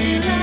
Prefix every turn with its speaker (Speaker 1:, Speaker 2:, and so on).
Speaker 1: Yeah.